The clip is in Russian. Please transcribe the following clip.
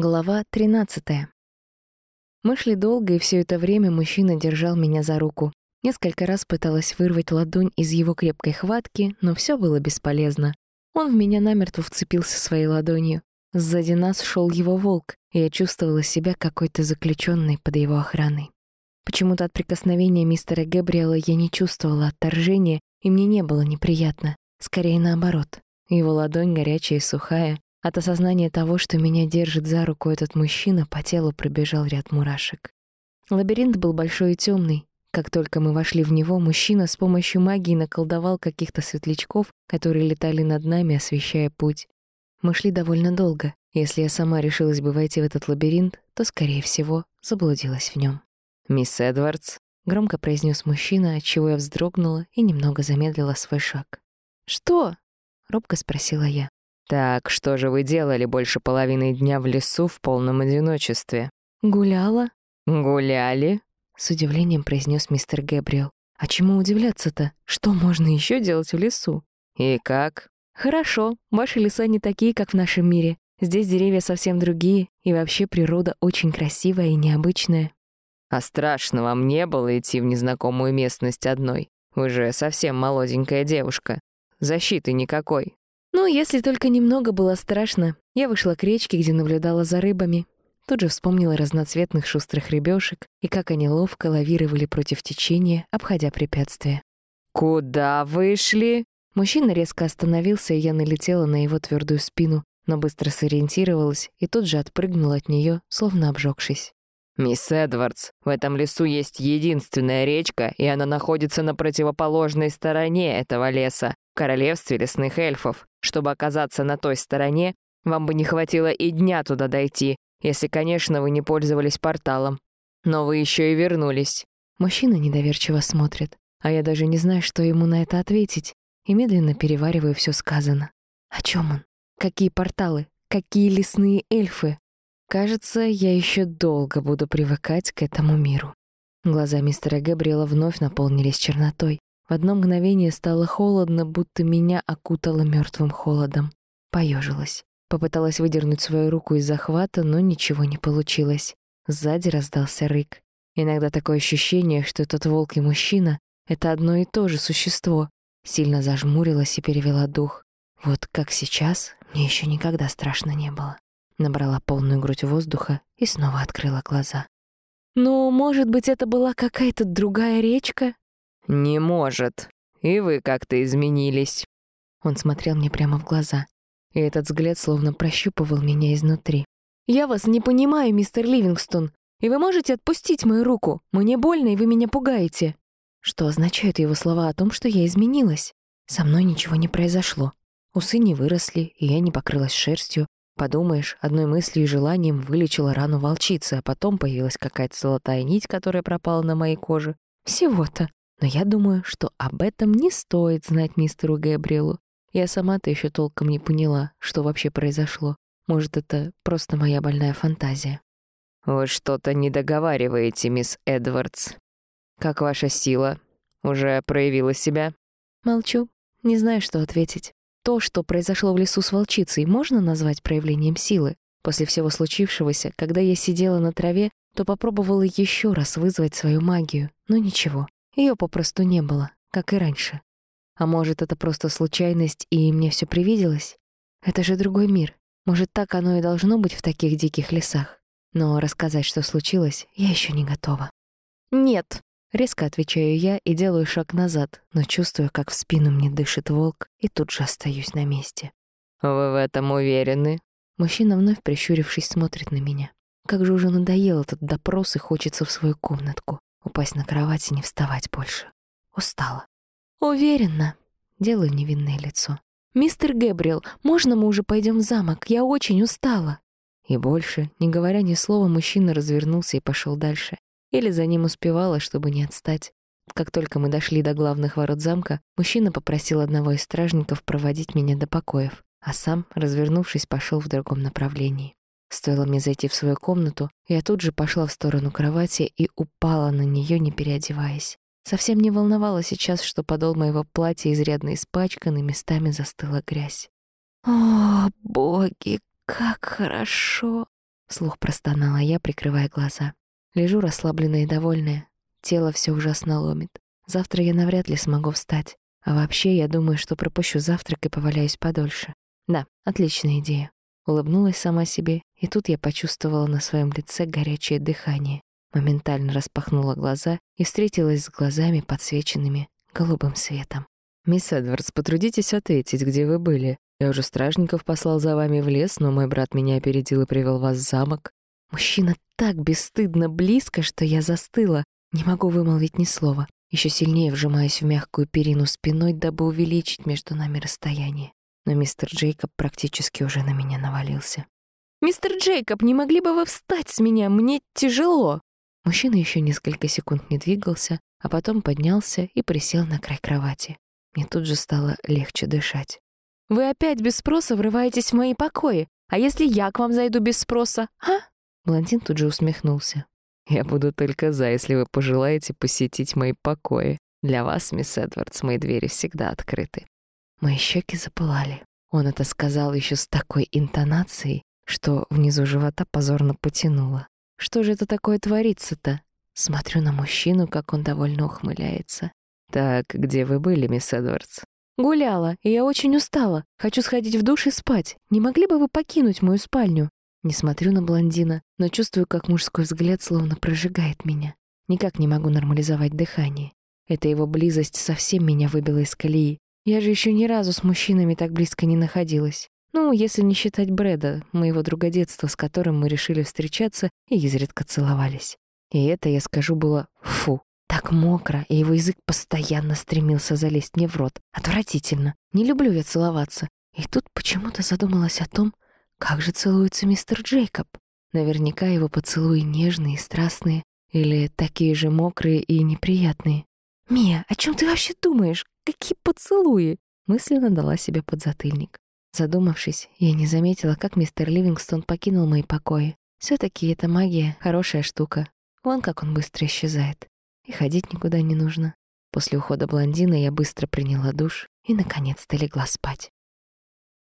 Глава 13. Мы шли долго, и все это время мужчина держал меня за руку. Несколько раз пыталась вырвать ладонь из его крепкой хватки, но все было бесполезно. Он в меня намертво вцепился своей ладонью. Сзади нас шел его волк, и я чувствовала себя какой-то заключенной под его охраной. Почему-то от прикосновения мистера Габриэла я не чувствовала отторжения, и мне не было неприятно. Скорее наоборот. Его ладонь горячая и сухая, от осознания того, что меня держит за руку этот мужчина, по телу пробежал ряд мурашек. Лабиринт был большой и темный. Как только мы вошли в него, мужчина с помощью магии наколдовал каких-то светлячков, которые летали над нами, освещая путь. Мы шли довольно долго. Если я сама решилась бы войти в этот лабиринт, то, скорее всего, заблудилась в нем. «Мисс Эдвардс», — громко произнес мужчина, отчего я вздрогнула и немного замедлила свой шаг. «Что?» — робко спросила я. «Так, что же вы делали больше половины дня в лесу в полном одиночестве?» «Гуляла». «Гуляли?» — с удивлением произнес мистер Гэбриэл. «А чему удивляться-то? Что можно еще делать в лесу?» «И как?» «Хорошо. Ваши леса не такие, как в нашем мире. Здесь деревья совсем другие, и вообще природа очень красивая и необычная». «А страшно вам не было идти в незнакомую местность одной? Вы же совсем молоденькая девушка. Защиты никакой». Ну, если только немного было страшно. Я вышла к речке, где наблюдала за рыбами. Тут же вспомнила разноцветных шустрых рыбешек и как они ловко лавировали против течения, обходя препятствия. «Куда вышли?» Мужчина резко остановился, и я налетела на его твердую спину, но быстро сориентировалась и тут же отпрыгнула от нее, словно обжегшись. «Мисс Эдвардс, в этом лесу есть единственная речка, и она находится на противоположной стороне этого леса королевстве лесных эльфов. Чтобы оказаться на той стороне, вам бы не хватило и дня туда дойти, если, конечно, вы не пользовались порталом. Но вы еще и вернулись». Мужчина недоверчиво смотрит, а я даже не знаю, что ему на это ответить, и медленно перевариваю все сказано. О чем он? Какие порталы? Какие лесные эльфы? Кажется, я еще долго буду привыкать к этому миру. Глаза мистера Габриэла вновь наполнились чернотой. В одно мгновение стало холодно, будто меня окутало мертвым холодом. Поежилась. Попыталась выдернуть свою руку из захвата, но ничего не получилось. Сзади раздался рык. Иногда такое ощущение, что этот волк и мужчина — это одно и то же существо. Сильно зажмурилась и перевела дух. Вот как сейчас, мне еще никогда страшно не было. Набрала полную грудь воздуха и снова открыла глаза. «Ну, может быть, это была какая-то другая речка?» «Не может. И вы как-то изменились». Он смотрел мне прямо в глаза, и этот взгляд словно прощупывал меня изнутри. «Я вас не понимаю, мистер Ливингстон, и вы можете отпустить мою руку? Мне больно, и вы меня пугаете». Что означают его слова о том, что я изменилась? Со мной ничего не произошло. Усы не выросли, и я не покрылась шерстью. Подумаешь, одной мыслью и желанием вылечила рану волчицы, а потом появилась какая-то золотая нить, которая пропала на моей коже. Всего-то. Но я думаю, что об этом не стоит знать мистеру Гэбриэлу. Я сама-то еще толком не поняла, что вообще произошло. Может, это просто моя больная фантазия. «Вы что-то не договариваете, мисс Эдвардс. Как ваша сила? Уже проявила себя?» Молчу. Не знаю, что ответить. То, что произошло в лесу с волчицей, можно назвать проявлением силы? После всего случившегося, когда я сидела на траве, то попробовала еще раз вызвать свою магию, но ничего. Ее попросту не было, как и раньше. А может, это просто случайность, и мне все привиделось? Это же другой мир. Может, так оно и должно быть в таких диких лесах. Но рассказать, что случилось, я еще не готова. «Нет», — резко отвечаю я и делаю шаг назад, но чувствую, как в спину мне дышит волк, и тут же остаюсь на месте. «Вы в этом уверены?» Мужчина, вновь прищурившись, смотрит на меня. Как же уже надоел этот допрос и хочется в свою комнатку упасть на кровать и не вставать больше. Устала. Уверена. Делаю невинное лицо. «Мистер Гэбриэл, можно мы уже пойдем в замок? Я очень устала». И больше, не говоря ни слова, мужчина развернулся и пошел дальше. Или за ним успевала, чтобы не отстать. Как только мы дошли до главных ворот замка, мужчина попросил одного из стражников проводить меня до покоев, а сам, развернувшись, пошел в другом направлении. Стоило мне зайти в свою комнату, я тут же пошла в сторону кровати и упала на нее, не переодеваясь. Совсем не волновала сейчас, что подол моего платья изрядно испачкан и местами застыла грязь. О, боги, как хорошо! Вслух простонала я, прикрывая глаза. Лежу расслабленная и довольная. Тело все ужасно ломит. Завтра я навряд ли смогу встать. А вообще, я думаю, что пропущу завтрак и поваляюсь подольше. Да, отличная идея. Улыбнулась сама себе, и тут я почувствовала на своем лице горячее дыхание. Моментально распахнула глаза и встретилась с глазами, подсвеченными голубым светом. «Мисс Эдвардс, потрудитесь ответить, где вы были. Я уже стражников послал за вами в лес, но мой брат меня опередил и привел вас в замок». Мужчина так бесстыдно близко, что я застыла, не могу вымолвить ни слова. Еще сильнее вжимаюсь в мягкую перину спиной, дабы увеличить между нами расстояние. Но мистер Джейкоб практически уже на меня навалился. «Мистер Джейкоб, не могли бы вы встать с меня? Мне тяжело!» Мужчина еще несколько секунд не двигался, а потом поднялся и присел на край кровати. Мне тут же стало легче дышать. «Вы опять без спроса врываетесь в мои покои. А если я к вам зайду без спроса, а?» Блондин тут же усмехнулся. «Я буду только за, если вы пожелаете посетить мои покои. Для вас, мисс Эдвардс, мои двери всегда открыты». Мои щеки запылали. Он это сказал еще с такой интонацией, что внизу живота позорно потянуло. Что же это такое творится-то? Смотрю на мужчину, как он довольно ухмыляется. «Так, где вы были, мисс Эдвардс?» «Гуляла, и я очень устала. Хочу сходить в душ и спать. Не могли бы вы покинуть мою спальню?» Не смотрю на блондина, но чувствую, как мужской взгляд словно прожигает меня. Никак не могу нормализовать дыхание. Эта его близость совсем меня выбила из колеи. Я же еще ни разу с мужчинами так близко не находилась. Ну, если не считать Брэда, моего друга детства, с которым мы решили встречаться и изредка целовались. И это, я скажу, было фу. Так мокро, и его язык постоянно стремился залезть мне в рот. Отвратительно. Не люблю я целоваться. И тут почему-то задумалась о том, как же целуется мистер Джейкоб. Наверняка его поцелуи нежные и страстные, или такие же мокрые и неприятные. «Мия, о чем ты вообще думаешь? Какие поцелуи?» Мысленно дала себе подзатыльник. Задумавшись, я не заметила, как мистер Ливингстон покинул мои покои. все таки эта магия — хорошая штука. Вон как он быстро исчезает. И ходить никуда не нужно. После ухода блондина я быстро приняла душ и, наконец-то, легла спать.